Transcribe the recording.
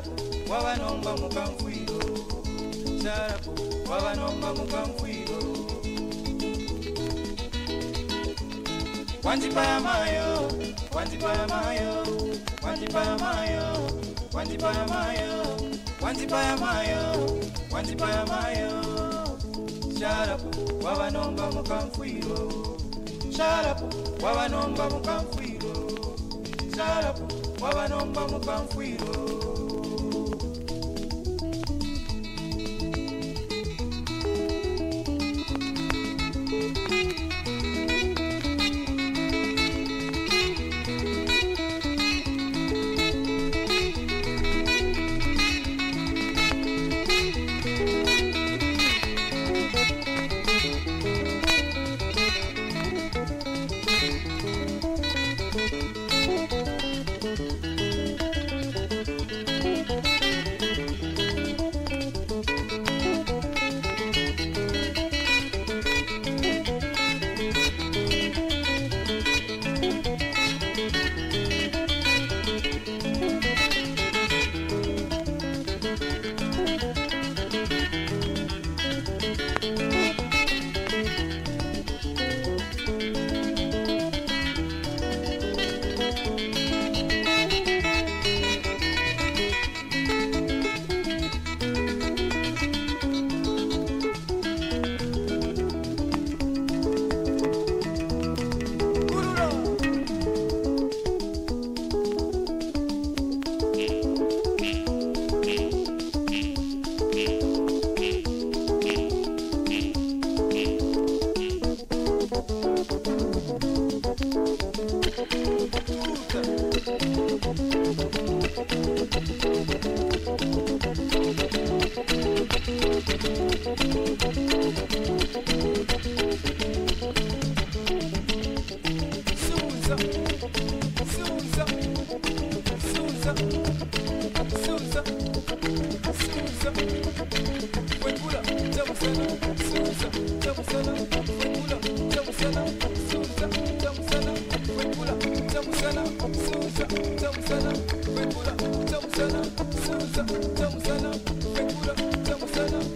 sharapu wavanomba mukamfwiro sharapu wavanomba mukamfwiro wanjipayamayo wanjipayamayo wanjipayamayo wanjipayamayo wanjipayamayo wanjipayamayo sharapu wavanomba mukamfwiro sharapu wavanomba mukamfwiro sharapu wavanomba mukamfwiro Susa, Susa, Susa, Susa, Susa. Wekula, tamu sana, tamu sana, tamu sana, tamu sana.